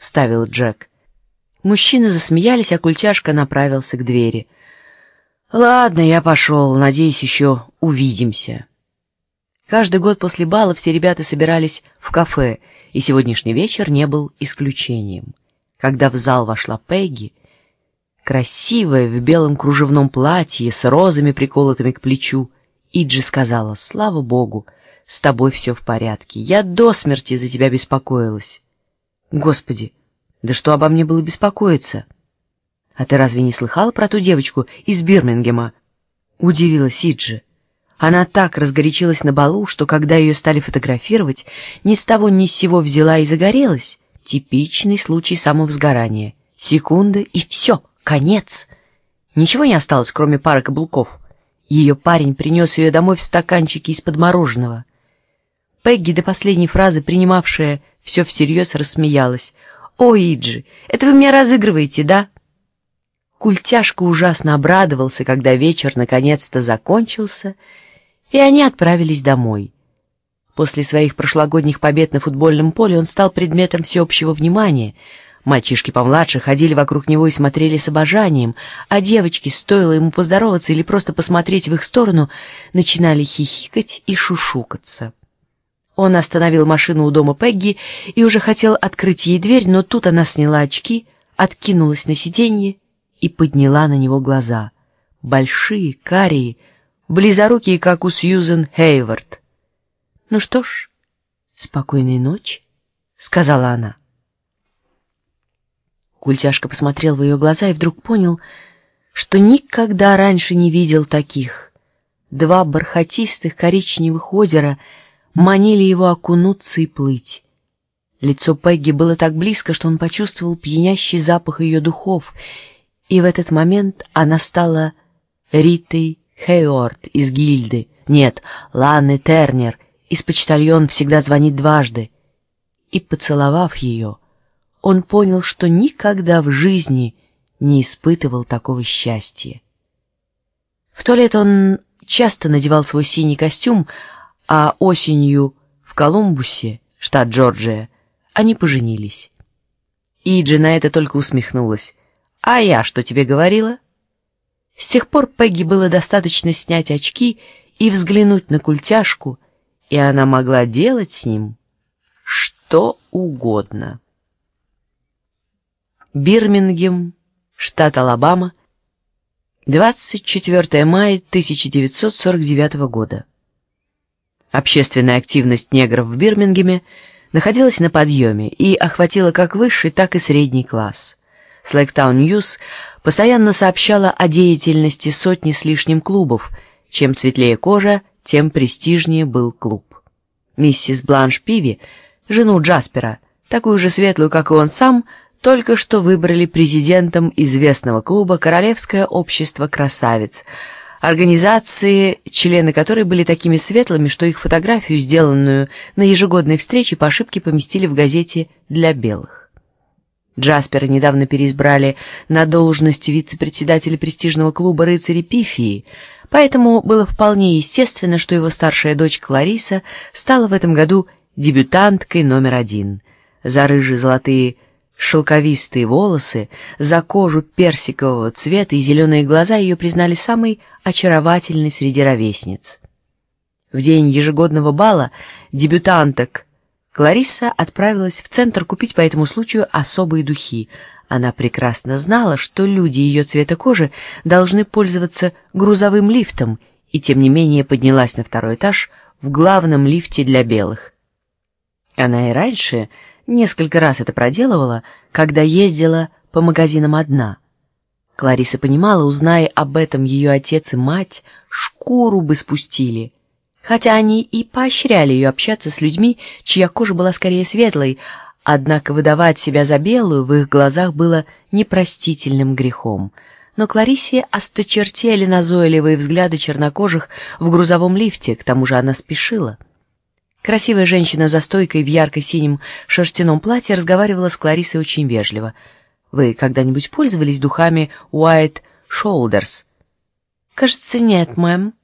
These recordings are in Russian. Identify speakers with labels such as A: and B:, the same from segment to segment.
A: вставил Джек. Мужчины засмеялись, а культяшка направился к двери. «Ладно, я пошел. Надеюсь, еще увидимся». Каждый год после бала все ребята собирались в кафе, и сегодняшний вечер не был исключением. Когда в зал вошла Пегги, красивая в белом кружевном платье с розами, приколотыми к плечу, Иджи сказала, «Слава Богу, с тобой все в порядке. Я до смерти за тебя беспокоилась». «Господи, да что обо мне было беспокоиться? А ты разве не слыхала про ту девочку из Бирмингема? Удивилась Сиджи. Она так разгорячилась на балу, что когда ее стали фотографировать, ни с того ни с сего взяла и загорелась. Типичный случай самовзгорания. Секунда и все, конец. Ничего не осталось, кроме пары каблуков. Ее парень принес ее домой в стаканчике из-под мороженого. Пегги до последней фразы, принимавшая все всерьез, рассмеялась — «О, Иджи, это вы меня разыгрываете, да?» Культяшка ужасно обрадовался, когда вечер наконец-то закончился, и они отправились домой. После своих прошлогодних побед на футбольном поле он стал предметом всеобщего внимания. Мальчишки помладше ходили вокруг него и смотрели с обожанием, а девочки, стоило ему поздороваться или просто посмотреть в их сторону, начинали хихикать и шушукаться. Он остановил машину у дома Пегги и уже хотел открыть ей дверь, но тут она сняла очки, откинулась на сиденье и подняла на него глаза. Большие, карие, близорукие, как у Сьюзен Хейвард. «Ну что ж, спокойной ночи», — сказала она. Культяшка посмотрел в ее глаза и вдруг понял, что никогда раньше не видел таких. Два бархатистых коричневых озера — манили его окунуться и плыть. Лицо Пегги было так близко, что он почувствовал пьянящий запах ее духов, и в этот момент она стала Ритой Хейорд из гильды, нет, Ланны Тернер, из почтальон всегда звонит дважды. И, поцеловав ее, он понял, что никогда в жизни не испытывал такого счастья. В туалет он часто надевал свой синий костюм, а осенью в Колумбусе, штат Джорджия, они поженились. Иджи на это только усмехнулась. «А я что тебе говорила?» С тех пор Пегги было достаточно снять очки и взглянуть на культяшку, и она могла делать с ним что угодно. Бирмингем, штат Алабама, 24 мая 1949 года. Общественная активность негров в Бирмингеме находилась на подъеме и охватила как высший, так и средний класс. Слэктаун Ньюс постоянно сообщала о деятельности сотни с лишним клубов. Чем светлее кожа, тем престижнее был клуб. Миссис Бланш Пиви, жену Джаспера, такую же светлую, как и он сам, только что выбрали президентом известного клуба «Королевское общество красавиц», организации, члены которой были такими светлыми, что их фотографию, сделанную на ежегодной встрече, по ошибке поместили в газете «Для белых». Джаспера недавно переизбрали на должность вице-председателя престижного клуба «Рыцари Пифии», поэтому было вполне естественно, что его старшая дочь Клариса стала в этом году дебютанткой номер один. За рыжие золотые Шелковистые волосы, за кожу персикового цвета и зеленые глаза ее признали самой очаровательной среди ровесниц. В день ежегодного бала дебютанток Клариса отправилась в центр купить по этому случаю особые духи. Она прекрасно знала, что люди ее цвета кожи должны пользоваться грузовым лифтом, и тем не менее поднялась на второй этаж в главном лифте для белых. Она и раньше Несколько раз это проделывала, когда ездила по магазинам одна. Клариса понимала, узная об этом ее отец и мать, шкуру бы спустили. Хотя они и поощряли ее общаться с людьми, чья кожа была скорее светлой, однако выдавать себя за белую в их глазах было непростительным грехом. Но Кларисе осточертели назойливые взгляды чернокожих в грузовом лифте, к тому же она спешила. Красивая женщина за стойкой в ярко-синем шерстяном платье разговаривала с Кларисой очень вежливо. «Вы когда-нибудь пользовались духами White Shoulders?» «Кажется, нет, мэм».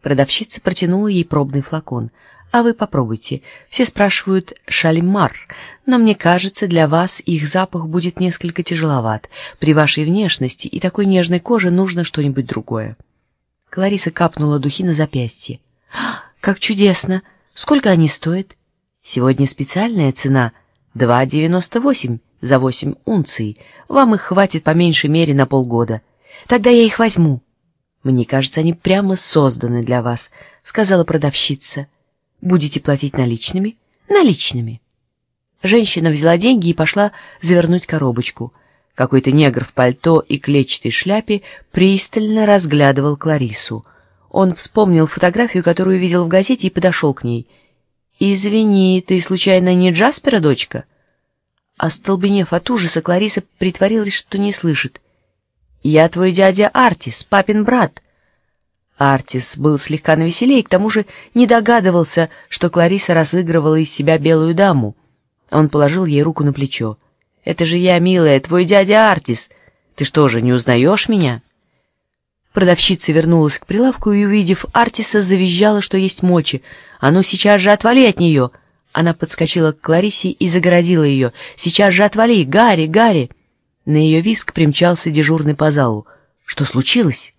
A: Продавщица протянула ей пробный флакон. А вы попробуйте. Все спрашивают «шалимар», но мне кажется, для вас их запах будет несколько тяжеловат. При вашей внешности и такой нежной коже нужно что-нибудь другое. Клариса капнула духи на запястье. «Как чудесно! Сколько они стоят?» «Сегодня специальная цена — 2,98 за 8 унций. Вам их хватит по меньшей мере на полгода. Тогда я их возьму». «Мне кажется, они прямо созданы для вас», — сказала продавщица. Будете платить наличными? Наличными. Женщина взяла деньги и пошла завернуть коробочку. Какой-то негр в пальто и клетчатой шляпе пристально разглядывал Кларису. Он вспомнил фотографию, которую видел в газете, и подошел к ней. «Извини, ты случайно не Джаспера, дочка?» Остолбенев от ужаса, Клариса притворилась, что не слышит. «Я твой дядя Артис, папин брат. Артис был слегка навеселее и к тому же не догадывался, что Клариса разыгрывала из себя белую даму. Он положил ей руку на плечо. «Это же я, милая, твой дядя Артис. Ты что же, не узнаешь меня?» Продавщица вернулась к прилавку и, увидев Артиса, завизжала, что есть мочи. «А ну, сейчас же отвали от нее!» Она подскочила к Кларисе и загородила ее. «Сейчас же отвали! Гарри, Гарри!» На ее виск примчался дежурный по залу. «Что случилось?»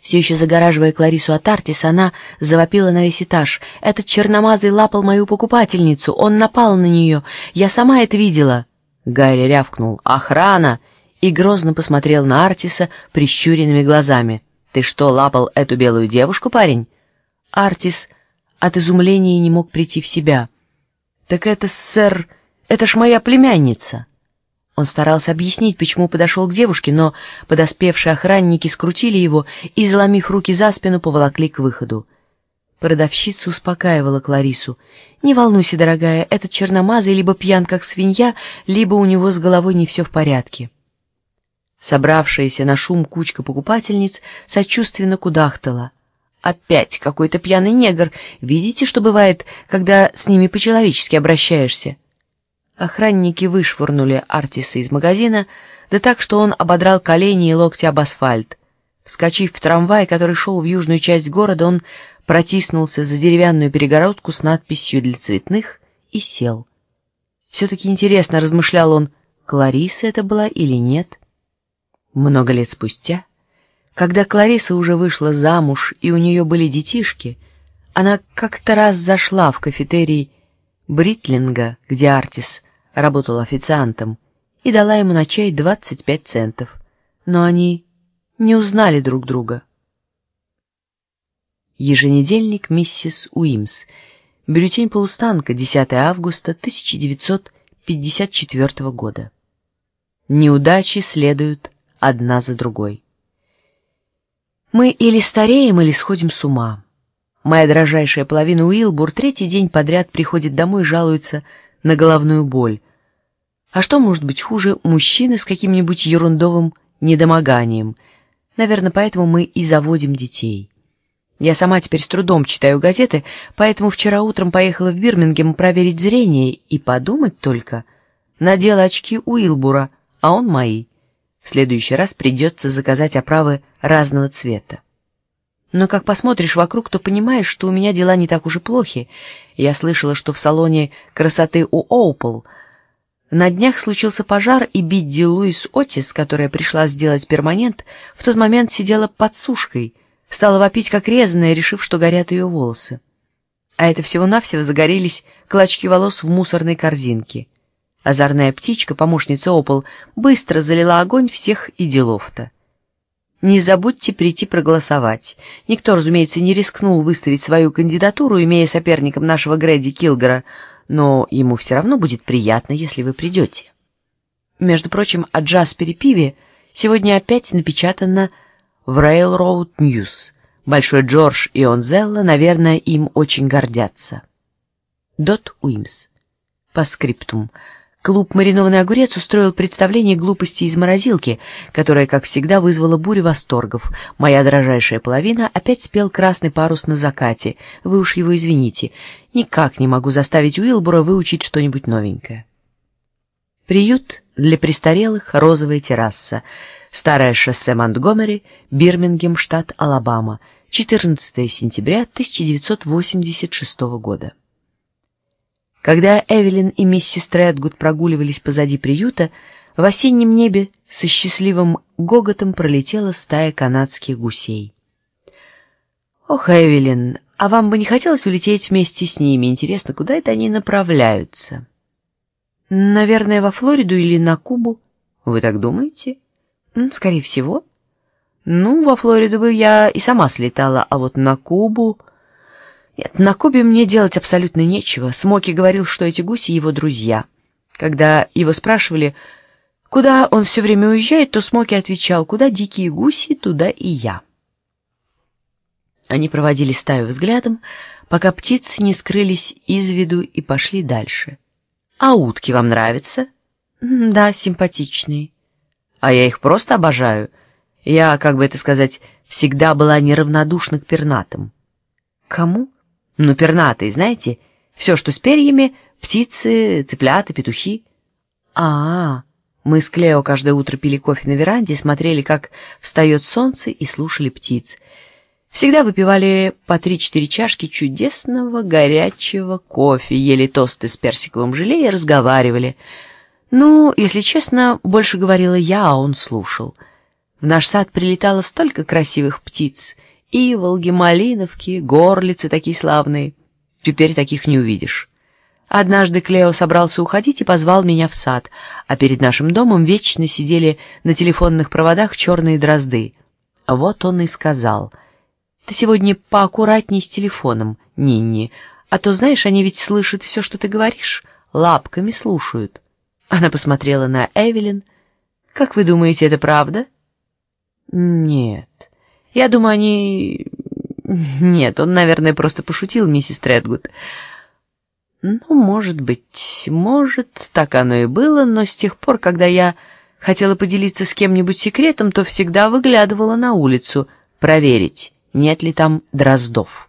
A: Все еще загораживая Кларису от Артиса, она завопила на весь этаж. «Этот черномазый лапал мою покупательницу, он напал на нее, я сама это видела!» Гарри рявкнул «Охрана!» И грозно посмотрел на Артиса прищуренными глазами. «Ты что, лапал эту белую девушку, парень?» Артис от изумления не мог прийти в себя. «Так это, сэр, это ж моя племянница!» Он старался объяснить, почему подошел к девушке, но подоспевшие охранники скрутили его и, заломив руки за спину, поволокли к выходу. Продавщица успокаивала Кларису. «Не волнуйся, дорогая, этот черномазый либо пьян, как свинья, либо у него с головой не все в порядке». Собравшаяся на шум кучка покупательниц сочувственно кудахтала. «Опять какой-то пьяный негр. Видите, что бывает, когда с ними по-человечески обращаешься?» Охранники вышвырнули Артиса из магазина, да так, что он ободрал колени и локти об асфальт. Вскочив в трамвай, который шел в южную часть города, он протиснулся за деревянную перегородку с надписью «Для цветных» и сел. Все-таки интересно, размышлял он, Клариса это была или нет. Много лет спустя, когда Клариса уже вышла замуж и у нее были детишки, она как-то раз зашла в кафетерий Бритлинга, где Артис работал официантом, и дала ему на чай 25 центов. Но они не узнали друг друга. Еженедельник миссис Уимс. Бюллетень полустанка, 10 августа 1954 года. Неудачи следуют одна за другой. Мы или стареем, или сходим с ума. Моя дрожайшая половина Уилбур третий день подряд приходит домой и жалуется на головную боль. А что может быть хуже мужчины с каким-нибудь ерундовым недомоганием? Наверное, поэтому мы и заводим детей. Я сама теперь с трудом читаю газеты, поэтому вчера утром поехала в Бирмингем проверить зрение и подумать только. Надела очки Уилбура, а он мои. В следующий раз придется заказать оправы разного цвета. Но как посмотришь вокруг, то понимаешь, что у меня дела не так уж и плохи. Я слышала, что в салоне красоты у Оупл — на днях случился пожар, и Бидди Луис Отис, которая пришла сделать перманент, в тот момент сидела под сушкой, стала вопить как резаная, решив, что горят ее волосы. А это всего-навсего загорелись клочки волос в мусорной корзинке. Озорная птичка, помощница Опол, быстро залила огонь всех и делов-то. Не забудьте прийти проголосовать. Никто, разумеется, не рискнул выставить свою кандидатуру, имея соперником нашего Грэди Килгора — но ему все равно будет приятно, если вы придете. Между прочим, о Джаспере Пиве сегодня опять напечатано в Railroad News. Большой Джордж и Онзелла, наверное, им очень гордятся. Дот Уимс. По скриптум. Клуб «Маринованный огурец» устроил представление глупости из морозилки, которое, как всегда, вызвало бурю восторгов. Моя дрожайшая половина опять спел «Красный парус на закате». Вы уж его извините. Никак не могу заставить Уилбура выучить что-нибудь новенькое. Приют для престарелых «Розовая терраса». Старое шоссе Монтгомери, Бирмингем, штат Алабама. 14 сентября 1986 года. Когда Эвелин и миссис Тредгуд прогуливались позади приюта, в осеннем небе со счастливым гоготом пролетела стая канадских гусей. «Ох, Эвелин, а вам бы не хотелось улететь вместе с ними? Интересно, куда это они направляются?» «Наверное, во Флориду или на Кубу. Вы так думаете?» «Скорее всего». «Ну, во Флориду бы я и сама слетала, а вот на Кубу...» «Нет, на Кубе мне делать абсолютно нечего. Смоки говорил, что эти гуси его друзья. Когда его спрашивали, куда он все время уезжает, то Смоки отвечал, куда дикие гуси, туда и я». Они проводили стаю взглядом, пока птицы не скрылись из виду и пошли дальше. «А утки вам нравятся?» «Да, симпатичные». «А я их просто обожаю». Я, как бы это сказать, всегда была неравнодушна к пернатым. Кому? Ну, пернатые, знаете, все, что с перьями, птицы, цыплята, петухи. А, -а, -а. мы с Клео каждое утро пили кофе на веранде, смотрели, как встает солнце, и слушали птиц. Всегда выпивали по три-четыре чашки чудесного горячего кофе, ели тосты с персиковым желе и разговаривали. Ну, если честно, больше говорила я, а он слушал — в наш сад прилетало столько красивых птиц. Иволги, малиновки, горлицы такие славные. Теперь таких не увидишь. Однажды Клео собрался уходить и позвал меня в сад, а перед нашим домом вечно сидели на телефонных проводах черные дрозды. Вот он и сказал, «Ты сегодня поаккуратней с телефоном, Нинни, а то, знаешь, они ведь слышат все, что ты говоришь, лапками слушают». Она посмотрела на Эвелин. «Как вы думаете, это правда?» Нет. Я думаю, они... Нет, он, наверное, просто пошутил, миссис Тредгуд. Ну, может быть, может, так оно и было, но с тех пор, когда я хотела поделиться с кем-нибудь секретом, то всегда выглядывала на улицу, проверить, нет ли там дроздов.